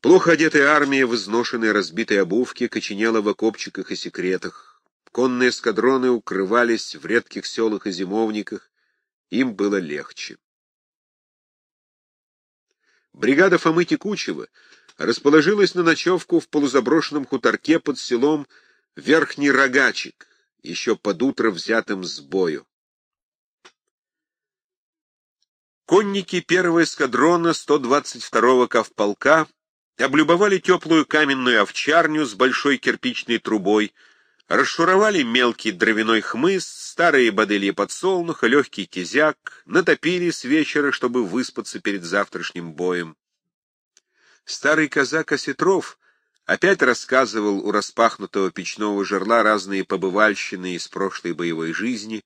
Плохо одетая армия в изношенной разбитой обувке коченела в окопчиках и секретах. Конные эскадроны укрывались в редких селах и зимовниках. Им было легче. Бригада Фомы Текучева расположилась на ночевку в полузаброшенном хуторке под селом Верхний Рогачик, еще под утро взятым с бою. Конники первого эскадрона 122-го ковполка облюбовали теплую каменную овчарню с большой кирпичной трубой, расшуровали мелкий дровяной хмыз, старые бодыли подсолнуха, легкий кизяк, натопили с вечера, чтобы выспаться перед завтрашним боем. Старый казак Осетров опять рассказывал у распахнутого печного жерла разные побывальщины из прошлой боевой жизни,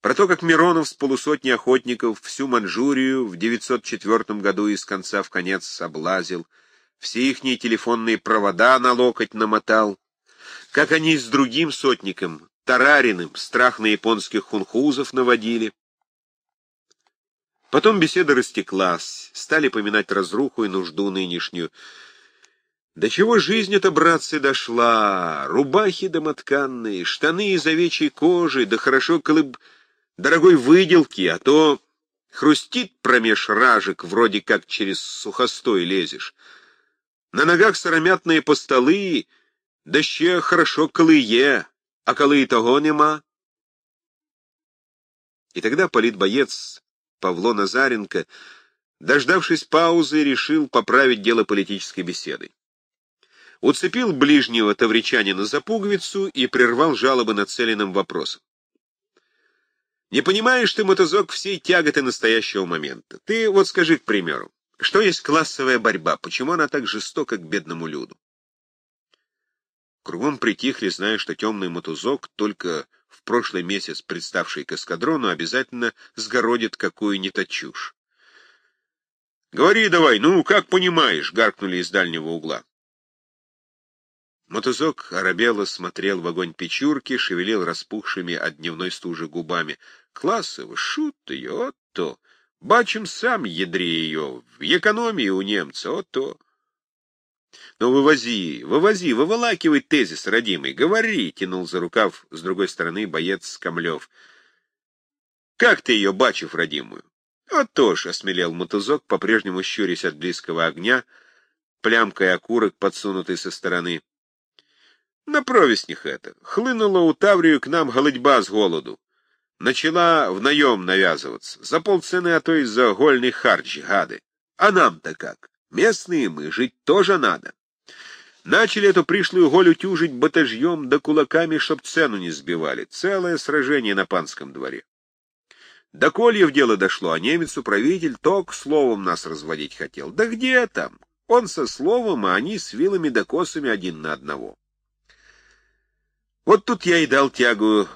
про то, как Миронов с полусотни охотников всю Манчжурию в 904 году из конца в конец облазил, все ихние телефонные провода на локоть намотал, как они с другим сотником, Тарариным, страх на японских хунхузов наводили. Потом беседа растеклась, стали поминать разруху и нужду нынешнюю. До чего жизнь-то, братцы, дошла? Рубахи домотканные, штаны из овечьей кожи, да хорошо, колыб дорогой выделки, а то хрустит промеж ражек, вроде как через сухостой лезешь. На ногах сыромятные постолы, да ще хорошо колые, а коли и того нема. И тогда политбоец Павло Назаренко, дождавшись паузы, решил поправить дело политической беседой. Уцепил ближнего тавричанина за пуговицу и прервал жалобы нацеленным вопросом. Не понимаешь ты, мотозок, всей тяготы настоящего момента. Ты вот скажи, к примеру, что есть классовая борьба? Почему она так жестока к бедному люду? Кругом притихли, зная, что темный мотузок, только в прошлый месяц представший к эскадрону, обязательно сгородит какую-нибудь чушь. — Говори давай, ну, как понимаешь, — гаркнули из дальнего угла. Мотузок оробело смотрел в огонь печурки, шевелил распухшими от дневной стужи губами. Классово, шут ее, от то. Бачим сам ядри ее, в экономии у немца, от то. Ну, вывози, вывози, выволакивай тезис, родимый, говори, тянул за рукав с другой стороны боец Камлев. Как ты ее, бачив, родимую? Вот тоже, осмелел мотузок, по-прежнему щурясь от близкого огня, плямкой окурок, подсунутый со стороны. На провестних это. Хлынула у Таврию к нам голодьба с голоду. Начала в наем навязываться. За полцены, а то и за гольный харч, гады. А нам-то как? Местные мы, жить тоже надо. Начали эту пришлую голю тюжить батажьем да кулаками, чтоб цену не сбивали. Целое сражение на панском дворе. До кольев дело дошло, а немец-управитель ток словом нас разводить хотел. Да где там? Он со словом, а они с вилами да косами один на одного. Вот тут я и дал тягу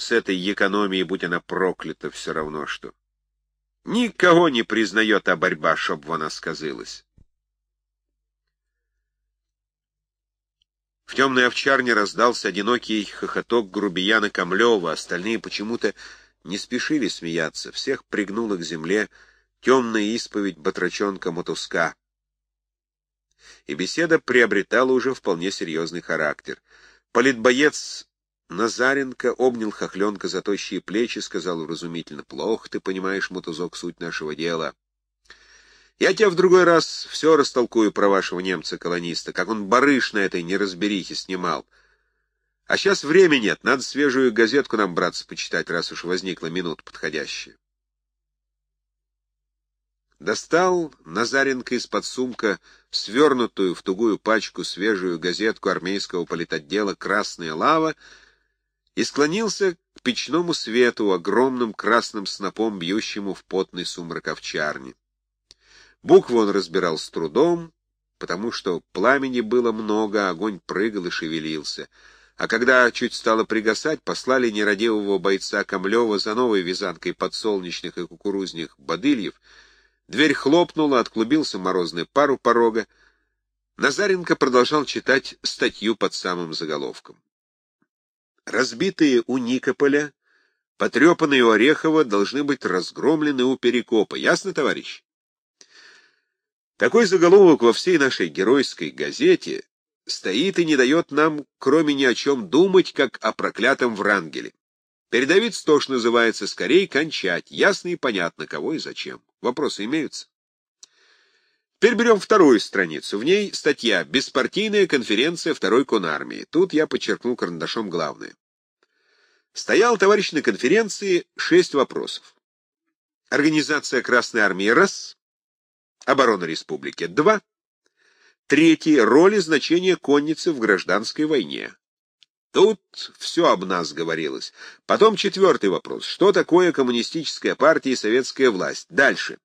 с этой экономией, будь она проклята, все равно что. Никого не признает, а борьба, чтоб она сказылась. В темной овчарне раздался одинокий хохоток грубияна Камлева, остальные почему-то не спешили смеяться, всех пригнула к земле темная исповедь батрачонка Мотуска. И беседа приобретала уже вполне серьезный характер — Политбоец Назаренко обнял хохленка за тощие плечи, сказал уразумительно, «Плохо ты понимаешь, мотузок, суть нашего дела. Я тебе в другой раз все растолкую про вашего немца-колониста, как он барыш на этой неразберихе снимал. А сейчас времени нет, надо свежую газетку нам, братцы, почитать, раз уж возникла минута подходящая». Достал Назаренко из-под сумка свернутую в тугую пачку свежую газетку армейского политотдела «Красная лава» и склонился к печному свету, огромным красным снопом, бьющему в потный сумрак овчарни. Буквы он разбирал с трудом, потому что пламени было много, огонь прыгал и шевелился. А когда чуть стало пригасать, послали нерадивого бойца Камлева за новой вязанкой подсолнечных и кукурузных бодыльев — Дверь хлопнула, отклубился морозный пар у порога. Назаренко продолжал читать статью под самым заголовком. Разбитые у Никополя, потрепанные у Орехова, должны быть разгромлены у Перекопа. Ясно, товарищ? Такой заголовок во всей нашей геройской газете стоит и не дает нам, кроме ни о чем, думать, как о проклятом Врангеле. Передовиц тоже называется «Скорей кончать». Ясно и понятно, кого и зачем. Вопросы имеются? Теперь берем вторую страницу. В ней статья «Беспартийная конференция второй конармии». Тут я подчеркнул карандашом главное. Стоял, товарищ, на конференции шесть вопросов. Организация Красной Армии – раз. Оборона Республики – два. Третий — роль и значение конницы в гражданской войне. Тут все об нас говорилось. Потом четвертый вопрос. Что такое коммунистическая партия и советская власть? Дальше.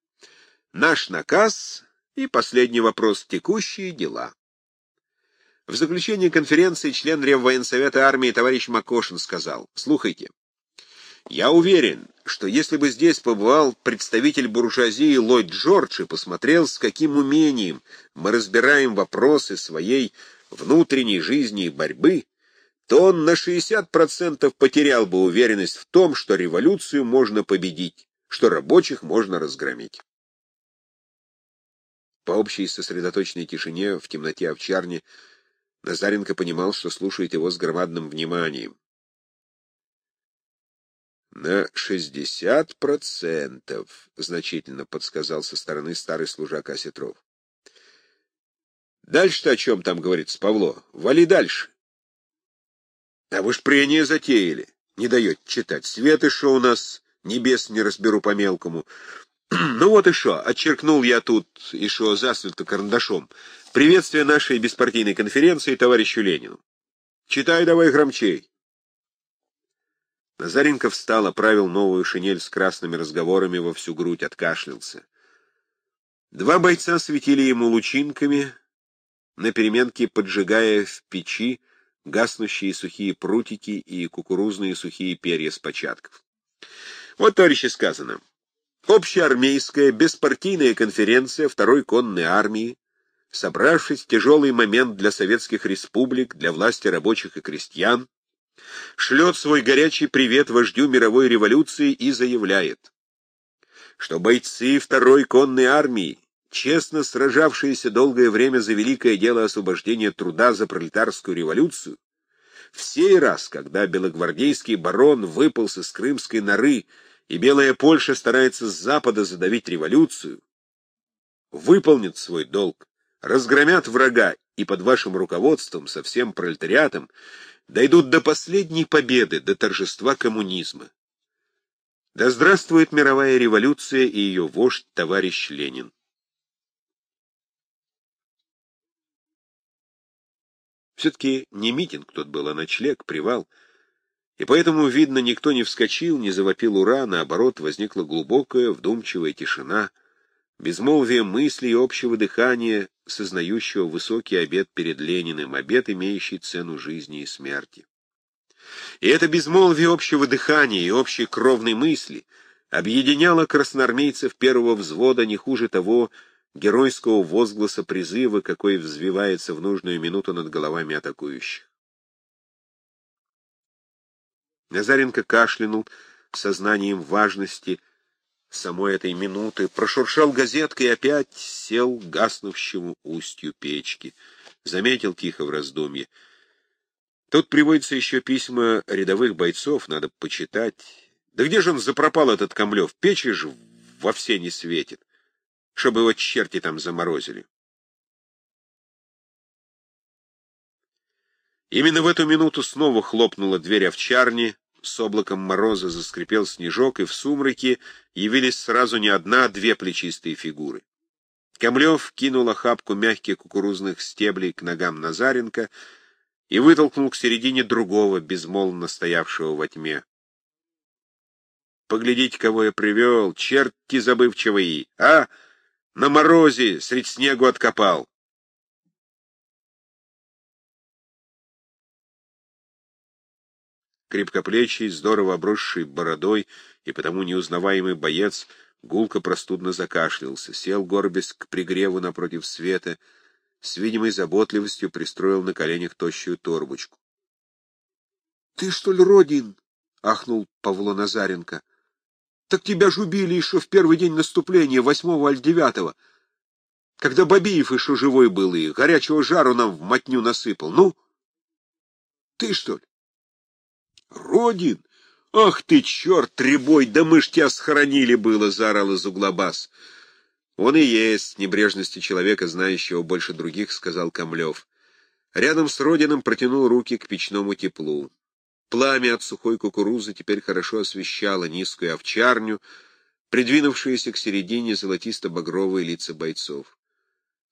Наш наказ и последний вопрос. Текущие дела. В заключении конференции член Реввоенсовета армии товарищ Макошин сказал, «Слухайте, я уверен, что если бы здесь побывал представитель буржуазии Ллойд Джордж и посмотрел, с каким умением мы разбираем вопросы своей внутренней жизни и борьбы, то он на 60% потерял бы уверенность в том, что революцию можно победить, что рабочих можно разгромить. По общей сосредоточенной тишине в темноте овчарни Назаренко понимал, что слушает его с громадным вниманием. «На шестьдесят процентов», — значительно подсказал со стороны старый служак Осетров. «Дальше-то о чем там говорится, Павло? Вали дальше». «А вы ж прения затеяли. Не дает читать. Светы шо у нас, небес не разберу по-мелкому. Ну вот и шо, отчеркнул я тут, и шо засвято карандашом. Приветствие нашей беспартийной конференции товарищу Ленину. Читай давай громчей». Назаренко встал, оправил новую шинель с красными разговорами во всю грудь, откашлялся. Два бойца светили ему лучинками, на переменке поджигая в печи гаснущие сухие прутики и кукурузные сухие перья с початков. Вот, товарищи, сказано. Общеармейская беспартийная конференция Второй конной армии, собравшись в тяжелый момент для советских республик, для власти рабочих и крестьян, шлет свой горячий привет вождю мировой революции и заявляет, что бойцы второй конной армии, честно сражавшиеся долгое время за великое дело освобождения труда за пролетарскую революцию, в сей раз, когда белогвардейский барон выполз из крымской норы и Белая Польша старается с запада задавить революцию, выполнит свой долг, разгромят врага и под вашим руководством со всем пролетариатом дойдут до последней победы, до торжества коммунизма. Да здравствует мировая революция и ее вождь товарищ Ленин. Все-таки не митинг тот был, а ночлег, привал. И поэтому, видно, никто не вскочил, не завопил «Ура!», наоборот, возникла глубокая, вдумчивая тишина — безмолвие мыслей и общего дыхания, сознающего высокий обет перед Лениным, обет, имеющий цену жизни и смерти. И это безмолвие общего дыхания и общей кровной мысли объединяло красноармейцев первого взвода не хуже того геройского возгласа призыва, какой взвивается в нужную минуту над головами атакующих. Назаренко кашлянул сознанием важности самой этой минуты, прошуршал газеткой и опять сел гаснувшему устью печки. Заметил тихо в раздумье. Тут приводятся еще письма рядовых бойцов, надо почитать. Да где же он запропал, этот Камлев? Печи же во все не светит, чтобы его черти там заморозили. Именно в эту минуту снова хлопнула дверь овчарни, с облаком мороза заскрипел снежок, и в сумраке явились сразу не одна, а две плечистые фигуры. Камлев кинул охапку мягких кукурузных стеблей к ногам Назаренко и вытолкнул к середине другого, безмолвно стоявшего во тьме. «Поглядите, кого я привел, черти забывчивые! А, на морозе средь снегу откопал!» Крепкоплечий, здорово обросший бородой и потому неузнаваемый боец гулко простудно закашлялся, сел горбясь к пригреву напротив света, с видимой заботливостью пристроил на коленях тощую торбочку. — Ты, что ли, Родин? — ахнул Павло Назаренко. — Так тебя ж убили еще в первый день наступления, восьмого аль девятого. Когда Бабиев еще живой был и горячего жару нам в мотню насыпал. Ну? Ты что ли? Родин! Ах ты, черт, требой, да мы ж тебя схоронили было, заорал из угла бас. Он и есть, небрежности человека, знающего больше других, сказал Камлев. Рядом с Родином протянул руки к печному теплу. Пламя от сухой кукурузы теперь хорошо освещало низкую овчарню, придвинувшиеся к середине золотисто-багровые лица бойцов.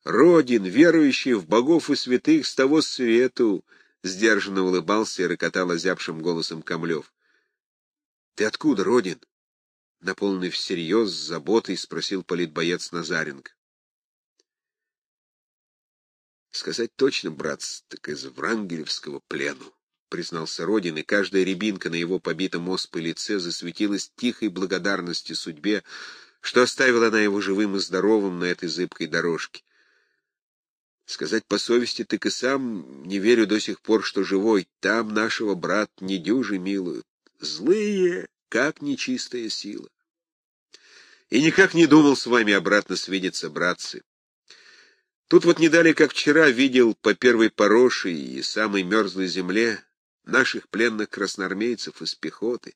Родин, верующий в богов и святых с того свету, сдержанно улыбался и рокотал озябшим голосом Камлев. — Ты откуда, Родин? — наполненный всерьез с заботой спросил политбоец Назаренко. — Сказать точно, братц, так из Врангелевского плену, — признался Родин, и каждая рябинка на его побитом оспой лице засветилась тихой благодарностью судьбе, что оставила она его живым и здоровым на этой зыбкой дорожке. Сказать по совести, так и сам не верю до сих пор, что живой. Там нашего брат недюжи милуют. Злые, как нечистая сила. И никак не думал с вами обратно свидеться, братцы. Тут вот не дали, как вчера, видел по первой порошей и самой мерзлой земле наших пленных красноармейцев из пехоты.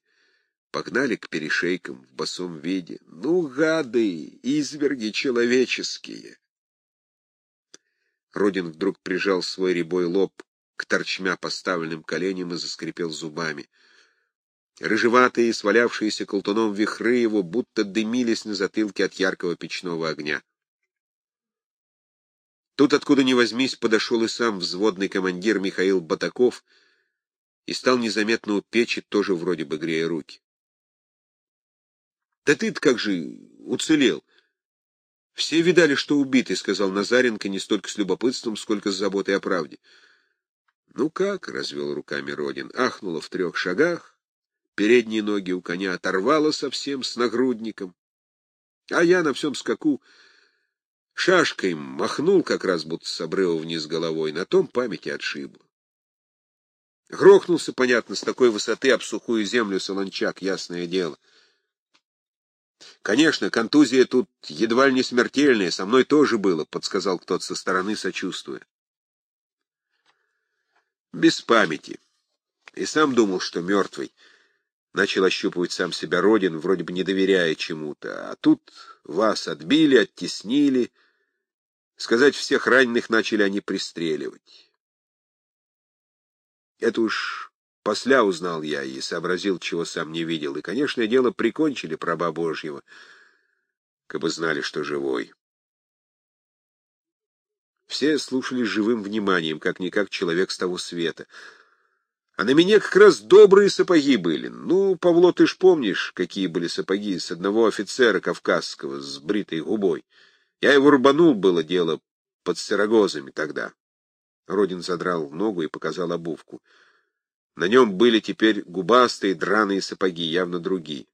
Погнали к перешейкам в босом виде. Ну, гады, изверги человеческие! Родин вдруг прижал свой рябой лоб к торчмя поставленным коленям и заскрипел зубами. Рыжеватые, свалявшиеся колтуном вихры его, будто дымились на затылке от яркого печного огня. Тут, откуда ни возьмись, подошел и сам взводный командир Михаил Батаков и стал незаметно у печи, тоже вроде бы грея руки. — Да ты-то как же уцелел? — «Все видали, что убитый», — сказал Назаренко не столько с любопытством, сколько с заботой о правде. «Ну как?» — развел руками Родин. Ахнуло в трех шагах, передние ноги у коня оторвало совсем с нагрудником, а я на всем скаку шашкой махнул как раз будто с обрыва вниз головой, на том памяти отшибло. Грохнулся, понятно, с такой высоты об сухую землю солончак, ясное дело — Конечно, контузия тут едва ли не смертельная, со мной тоже было, подсказал кто-то со стороны, сочувствуя. Без памяти. И сам думал, что мертвый. Начал ощупывать сам себя Родин, вроде бы не доверяя чему-то. А тут вас отбили, оттеснили. Сказать, всех раненых начали они пристреливать. Это уж После узнал я и сообразил, чего сам не видел. И, конечно, дело прикончили праба Божьего, как бы знали, что живой. Все слушали живым вниманием, как-никак человек с того света. А на меня как раз добрые сапоги были. Ну, Павло, ты ж помнишь, какие были сапоги с одного офицера кавказского с бритой губой. Я его рубанул, было дело, под сырогозами тогда. Родин задрал ногу и показал обувку. На нем были теперь губастые драные сапоги, явно другие.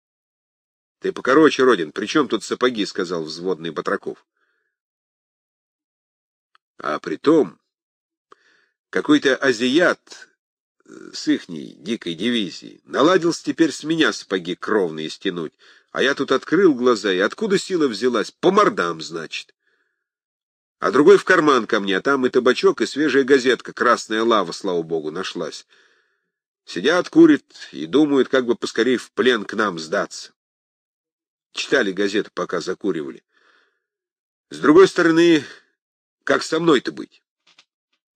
— Ты покороче, Родин, при чем тут сапоги? — сказал взводный Батраков. — А при том, какой-то азиат э, с ихней дикой дивизии наладился теперь с меня сапоги кровные стянуть, а я тут открыл глаза, и откуда сила взялась? По мордам, значит а другой в карман ко мне, а там и табачок, и свежая газетка, красная лава, слава богу, нашлась. Сидят, курят и думают, как бы поскорее в плен к нам сдаться. Читали газеты, пока закуривали. С другой стороны, как со мной-то быть?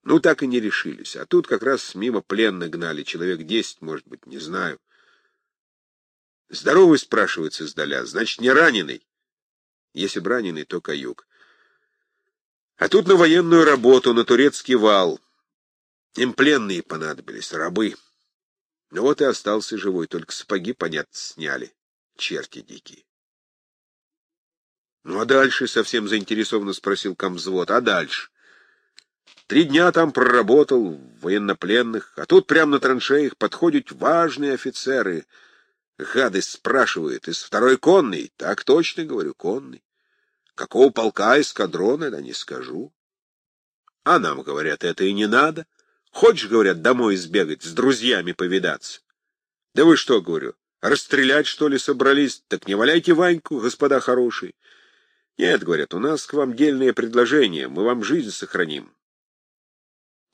Ну, так и не решились. А тут как раз мимо плен гнали, человек десять, может быть, не знаю. Здоровый, спрашивается издаля, значит, не раненый. Если б раненый, то каюк. А тут на военную работу, на турецкий вал. Им пленные понадобились, рабы. Ну вот и остался живой, только сапоги, понятно, сняли. Черти дикие. Ну а дальше, совсем заинтересованно спросил комзвод, а дальше? Три дня там проработал, военнопленных, а тут прямо на траншеях подходят важные офицеры. Гады спрашивают, из второй конной? Так точно, говорю, конный. Какого полка, эскадрона, да не скажу. А нам, говорят, это и не надо. Хочешь, говорят, домой сбегать, с друзьями повидаться? Да вы что, говорю, расстрелять, что ли, собрались? Так не валяйте Ваньку, господа хорошие. Нет, говорят, у нас к вам дельное предложение, мы вам жизнь сохраним.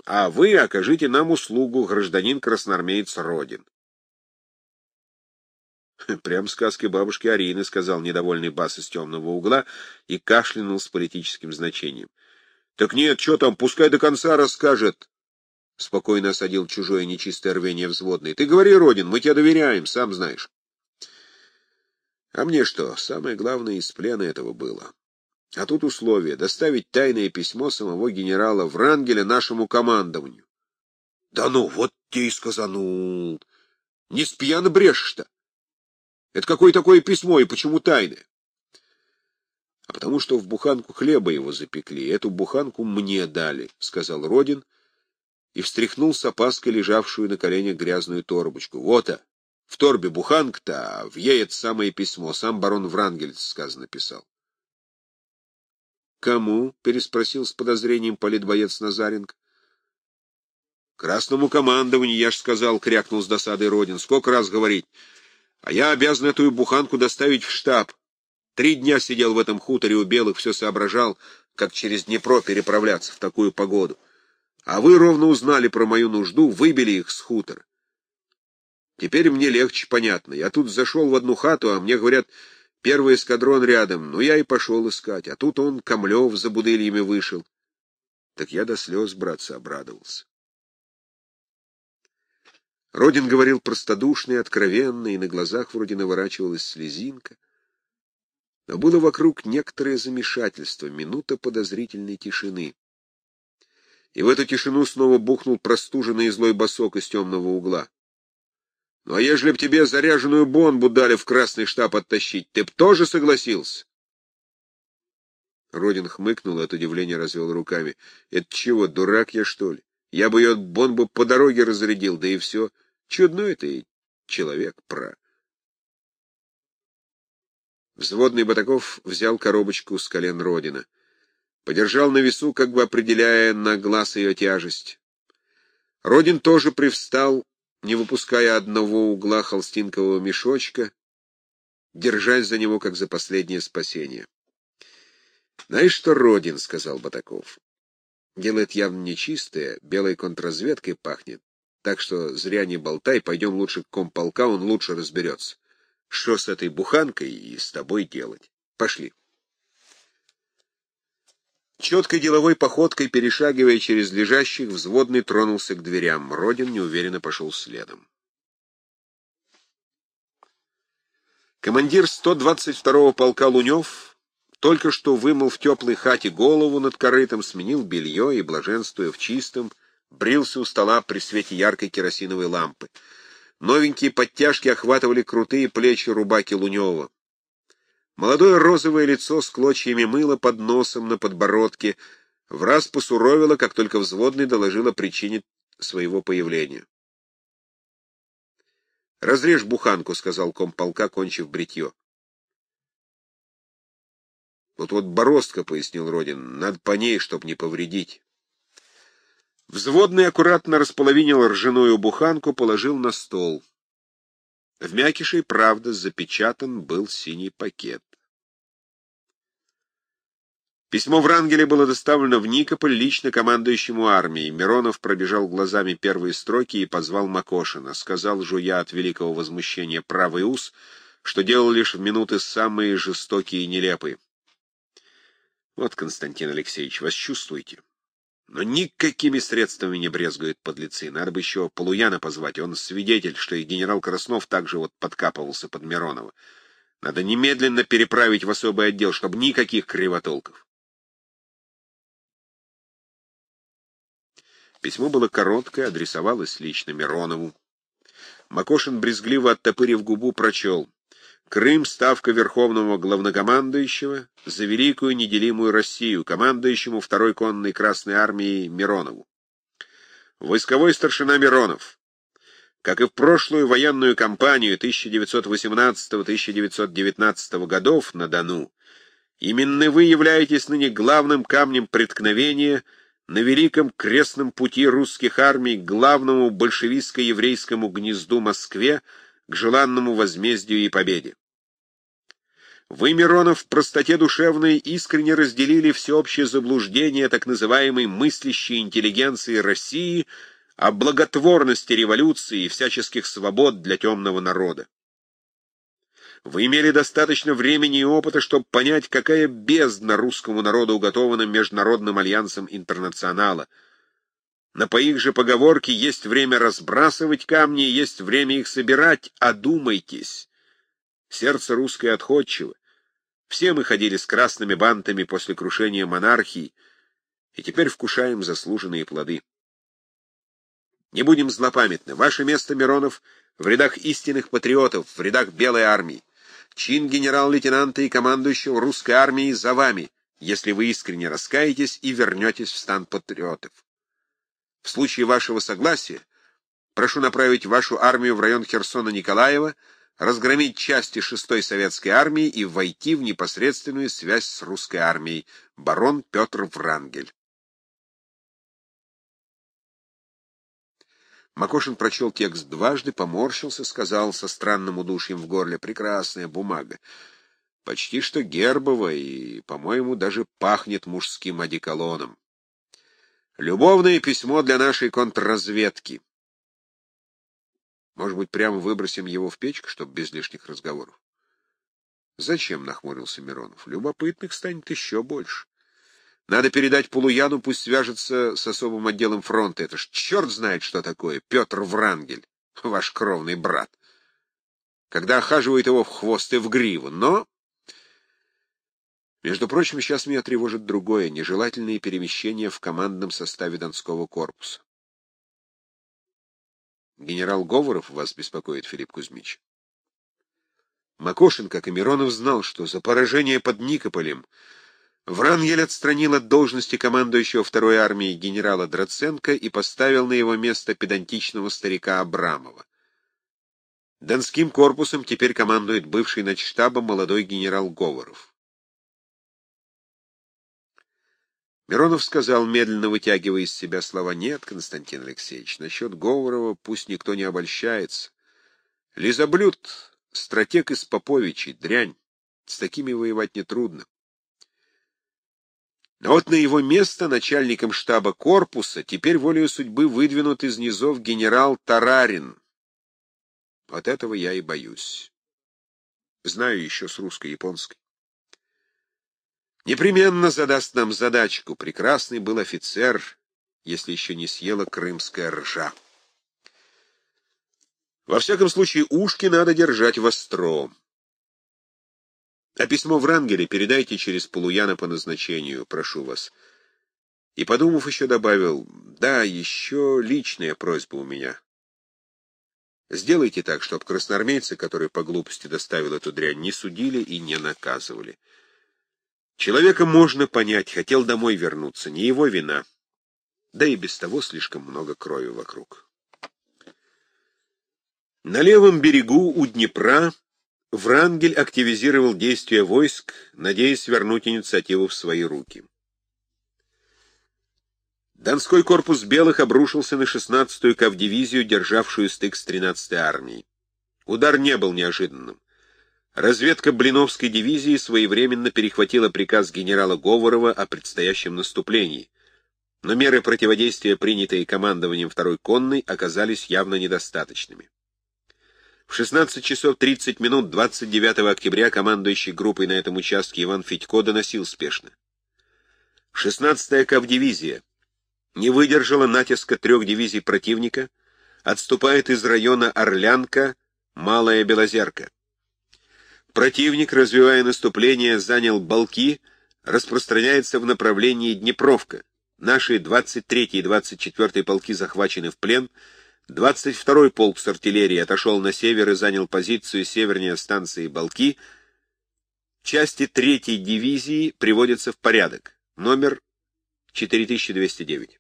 А вы окажите нам услугу, гражданин красноармеец Родин. Прям сказки бабушки Арины, — сказал недовольный бас из темного угла и кашлянул с политическим значением. — Так нет, что там, пускай до конца расскажет. Спокойно осадил чужое нечистое рвение взводный. — Ты говори, Родин, мы тебе доверяем, сам знаешь. — А мне что, самое главное из плена этого было. А тут условие — доставить тайное письмо самого генерала Врангеля нашему командованию. — Да ну, вот тебе и сказанул. Не спьяно брешешь-то. Это какое такое письмо и почему тайное? — А потому что в буханку хлеба его запекли. Эту буханку мне дали, — сказал Родин и встряхнул с опаской лежавшую на коленях грязную торбочку. — Вот-а! В торбе буханка-то, а в ей это самое письмо. Сам барон Врангель, сказано, писал. — Кому? — переспросил с подозрением политбоец Назаренко. — Красному командованию, я ж сказал, — крякнул с досадой Родин. — Сколько раз говорить? А я обязан эту буханку доставить в штаб. Три дня сидел в этом хуторе у белых, все соображал, как через Днепро переправляться в такую погоду. А вы ровно узнали про мою нужду, выбили их с хутора. Теперь мне легче, понятно. Я тут зашел в одну хату, а мне говорят, первый эскадрон рядом. Ну, я и пошел искать. А тут он, Камлев, за будыльями вышел. Так я до слез, братца, обрадовался. Родин говорил простодушно и откровенно, и на глазах вроде наворачивалась слезинка. Но было вокруг некоторое замешательство, минута подозрительной тишины. И в эту тишину снова бухнул простуженный и злой босок из темного угла. — Ну а ежели б тебе заряженную бомбу дали в красный штаб оттащить, ты б тоже согласился? Родин хмыкнул и от удивления развел руками. — Это чего, дурак я, что ли? Я бы ее бомбу по дороге разрядил, да и все. — Чудной ты человек, про. Взводный Батаков взял коробочку с колен Родина. Подержал на весу, как бы определяя на глаз ее тяжесть. Родин тоже привстал, не выпуская одного угла холстинкового мешочка, держась за него, как за последнее спасение. — Знаешь что, Родин, — сказал Батаков, — делает явно нечистое, белой контрразведкой пахнет. Так что зря не болтай, пойдем лучше к комполка, он лучше разберется. Что с этой буханкой и с тобой делать? Пошли. Четкой деловой походкой, перешагивая через лежащих, взводный тронулся к дверям. Родин неуверенно пошел следом. Командир 122-го полка Лунев только что вымыл в теплой хате голову над корытом, сменил белье и, блаженствуя в чистом, брился у стола при свете яркой керосиновой лампы. Новенькие подтяжки охватывали крутые плечи рубаки Лунева. Молодое розовое лицо с клочьями мыла под носом на подбородке в раз посуровило, как только взводный доложил о причине своего появления. «Разрежь буханку», — сказал комполка, кончив бритье. «Вот-вот бороздка», — пояснил Родин, — «надо по ней, чтоб не повредить». Взводный аккуратно располовинил ржаную буханку, положил на стол. В мякише, правда, запечатан был синий пакет. Письмо Врангеля было доставлено в Никополь лично командующему армией. Миронов пробежал глазами первые строки и позвал Макошина. Сказал, жуя от великого возмущения правый ус, что делал лишь в минуты самые жестокие и нелепые. Вот, Константин Алексеевич, вас чувствуете? Но никакими средствами не брезгуют подлецы. Надо бы еще Полуяна позвать. Он свидетель, что и генерал Краснов также вот подкапывался под Миронова. Надо немедленно переправить в особый отдел, чтобы никаких кривотолков. Письмо было короткое, адресовалось лично Миронову. Макошин, брезгливо оттопырив губу, прочел. Крым — ставка верховного главнокомандующего за великую неделимую Россию, командующему второй конной Красной армией Миронову. Войсковой старшина Миронов. Как и в прошлую военную кампанию 1918-1919 годов на Дону, именно вы являетесь ныне главным камнем преткновения на великом крестном пути русских армий к главному большевистско-еврейскому гнезду Москве, к желанному возмездию и победе. Вы, Миронов, в простоте душевной искренне разделили всеобщее заблуждение так называемой мыслящей интеллигенции России о благотворности революции и всяческих свобод для темного народа. Вы имели достаточно времени и опыта, чтобы понять, какая бездна русскому народу уготована Международным альянсом интернационала. На по их же поговорке есть время разбрасывать камни, есть время их собирать, одумайтесь. Сердце русское отходчиво. Все мы ходили с красными бантами после крушения монархии, и теперь вкушаем заслуженные плоды. Не будем злопамятны. Ваше место, Миронов, в рядах истинных патриотов, в рядах Белой армии. Чин генерал-лейтенанта и командующего русской армией за вами, если вы искренне раскаетесь и вернетесь в стан патриотов. В случае вашего согласия прошу направить вашу армию в район Херсона-Николаева, разгромить части 6-й советской армии и войти в непосредственную связь с русской армией. Барон Петр Врангель. Макошин прочел текст дважды, поморщился, сказал со странным удушьем в горле, «Прекрасная бумага. Почти что гербовая и, по-моему, даже пахнет мужским одеколоном. Любовное письмо для нашей контрразведки. Может быть, прямо выбросим его в печку, чтобы без лишних разговоров? Зачем, — нахмурился Миронов. Любопытных станет еще больше. Надо передать Полуяну, пусть свяжется с особым отделом фронта. Это ж черт знает, что такое. Петр Врангель, ваш кровный брат. Когда охаживает его в хвост и в гриву. Но, между прочим, сейчас меня тревожит другое — нежелательные перемещения в командном составе Донского корпуса. Генерал Говоров вас беспокоит, Филипп Кузьмич. Макошин, как и Миронов, знал, что за поражение под Никополем Врангель отстранил от должности командующего второй армией генерала Драценко и поставил на его место педантичного старика Абрамова. Донским корпусом теперь командует бывший начштаба молодой генерал Говоров. Миронов сказал, медленно вытягивая из себя слова, «Нет, Константин Алексеевич, насчет Говорова пусть никто не обольщается. Лизоблюд, стратег из Поповичей, дрянь, с такими воевать нетрудно. Но вот на его место начальником штаба корпуса теперь волею судьбы выдвинут из низов генерал Тарарин. Вот этого я и боюсь. Знаю еще с русско-японской. Непременно задаст нам задачку. Прекрасный был офицер, если еще не съела крымская ржа. Во всяком случае, ушки надо держать востро. А письмо в Рангеле передайте через Полуяна по назначению, прошу вас. И, подумав, еще добавил, да, еще личная просьба у меня. Сделайте так, чтобы красноармейцы, которые по глупости доставил эту дрянь, не судили и не наказывали. Человека можно понять, хотел домой вернуться, не его вина. Да и без того слишком много крови вокруг. На левом берегу у Днепра Врангель активизировал действия войск, надеясь вернуть инициативу в свои руки. Донской корпус белых обрушился на 16-ю кавдивизию, державшую стык с 13-й армией. Удар не был неожиданным. Разведка Блиновской дивизии своевременно перехватила приказ генерала Говорова о предстоящем наступлении, но меры противодействия, принятые командованием второй конной, оказались явно недостаточными. В 16 часов 30 минут 29 октября командующий группой на этом участке Иван Федько доносил спешно. 16-я кавдивизия не выдержала натиска трех дивизий противника, отступает из района Орлянка, Малая Белозерка. Противник, развивая наступление, занял Балки, распространяется в направлении Днепровка. Наши 23 и 24 полки захвачены в плен — 22-й полк с артиллерией отошел на север и занял позицию севернее станции Балки. Части 3-й дивизии приводятся в порядок. Номер 4209.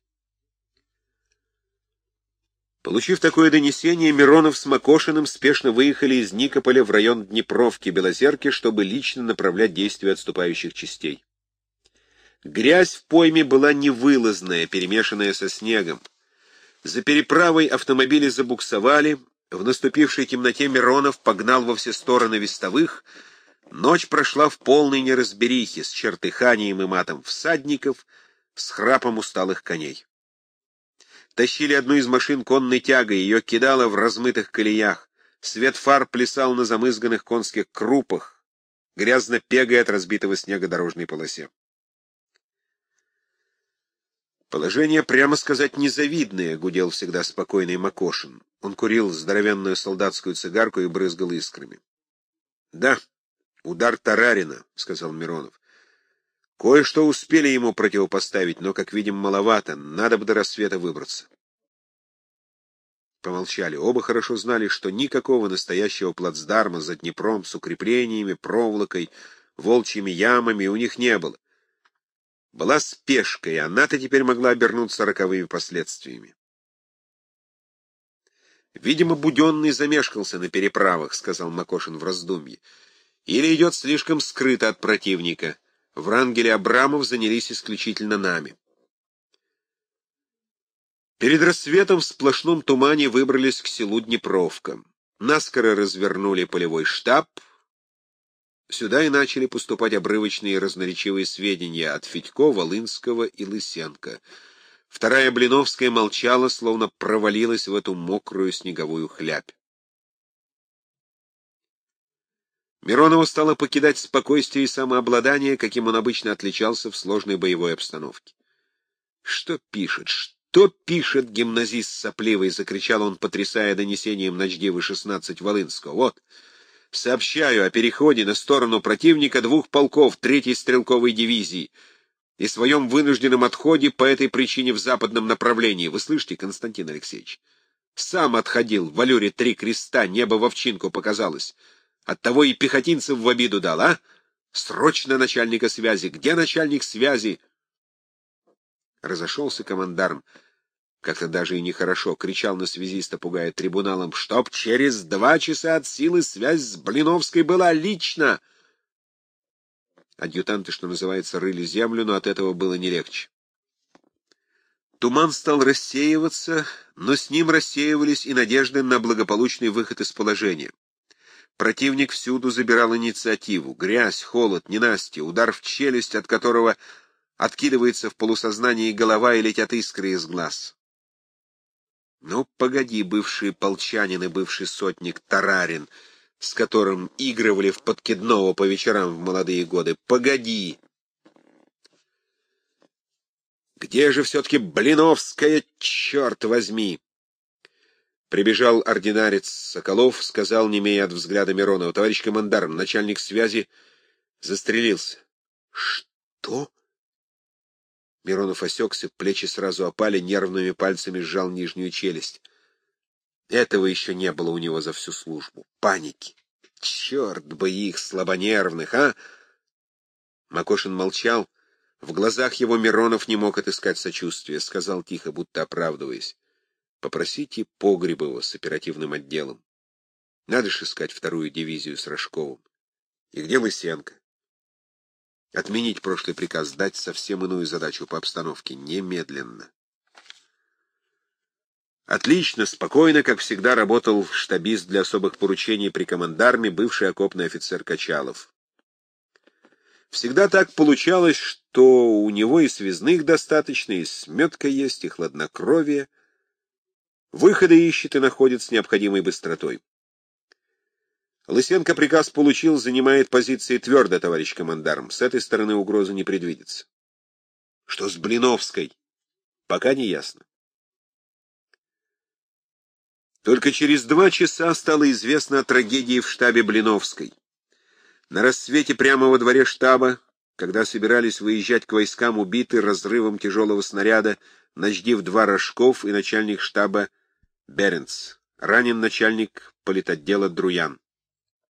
Получив такое донесение, Миронов с Макошиным спешно выехали из Никополя в район Днепровки, Белозерки, чтобы лично направлять действия отступающих частей. Грязь в пойме была невылазная, перемешанная со снегом. За переправой автомобили забуксовали, в наступившей темноте Миронов погнал во все стороны вестовых, Ночь прошла в полной неразберихе, с чертыханием и матом всадников, с храпом усталых коней. Тащили одну из машин конной тягой, ее кидало в размытых колеях. Свет фар плясал на замызганных конских крупах, грязно пегая от разбитого снега дорожной полосе. Положение, прямо сказать, незавидное, — гудел всегда спокойный Макошин. Он курил здоровенную солдатскую цигарку и брызгал искрами. — Да, удар Тарарина, — сказал Миронов. — Кое-что успели ему противопоставить, но, как видим, маловато. Надо бы до рассвета выбраться. Помолчали. Оба хорошо знали, что никакого настоящего плацдарма за Днепром с укреплениями, проволокой, волчьими ямами у них не было была спешка, и она-то теперь могла обернуться роковыми последствиями. «Видимо, Буденный замешкался на переправах», — сказал Макошин в раздумье. «Или идет слишком скрыто от противника. Врангель и Абрамов занялись исключительно нами». Перед рассветом в сплошном тумане выбрались к селу Днепровка. Наскоро развернули полевой штаб — Сюда и начали поступать обрывочные разноречивые сведения от Федько, Волынского и Лысенко. Вторая Блиновская молчала, словно провалилась в эту мокрую снеговую хлябь. Миронову стало покидать спокойствие и самообладание, каким он обычно отличался в сложной боевой обстановке. «Что пишет? Что пишет гимназист сопливый?» — закричал он, потрясая донесением Ночдевы 16 Волынского. «Вот!» Сообщаю о переходе на сторону противника двух полков третьей стрелковой дивизии и своем вынужденном отходе по этой причине в западном направлении. Вы слышите, Константин Алексеевич? Сам отходил, в аллюре три креста, небо в овчинку показалось. Оттого и пехотинцев в обиду дал, а? Срочно начальника связи. Где начальник связи? Разошелся командарм. Как-то даже и нехорошо, кричал на связиста, пугая трибуналом, чтоб через два часа от силы связь с Блиновской была лично. Адъютанты, что называется, рыли землю, но от этого было не легче. Туман стал рассеиваться, но с ним рассеивались и надежды на благополучный выход из положения. Противник всюду забирал инициативу. Грязь, холод, ненастье, удар в челюсть, от которого откидывается в полусознании голова и летят искры из глаз. Ну, погоди, бывший полчанин и бывший сотник Тарарин, с которым игрывали в подкидного по вечерам в молодые годы, погоди! Где же все-таки Блиновская, черт возьми? Прибежал ординарец Соколов, сказал, не имея от взгляда Миронова, товарищ командарм, начальник связи, застрелился. Что? Миронов осекся, плечи сразу опали, нервными пальцами сжал нижнюю челюсть. Этого еще не было у него за всю службу. Паники. Черт бы их, слабонервных, а! Макошин молчал. В глазах его Миронов не мог отыскать сочувствия. Сказал тихо, будто оправдываясь. Попросите Погребова с оперативным отделом. Надо же искать вторую дивизию с Рожковым. И где Лысенко? Отменить прошлый приказ, дать совсем иную задачу по обстановке, немедленно. Отлично, спокойно, как всегда, работал штабист для особых поручений при командарме, бывший окопный офицер Качалов. Всегда так получалось, что у него и связных достаточно, и сметка есть, и хладнокровие. Выходы ищет и находит с необходимой быстротой. Лысенко приказ получил, занимает позиции твердо, товарищ командарм. С этой стороны угрозы не предвидится. Что с Блиновской? Пока не ясно. Только через два часа стало известно о трагедии в штабе Блиновской. На рассвете прямо во дворе штаба, когда собирались выезжать к войскам убиты разрывом тяжелого снаряда, Ночдив два Рожков и начальник штаба Беренц, ранен начальник политотдела Друян.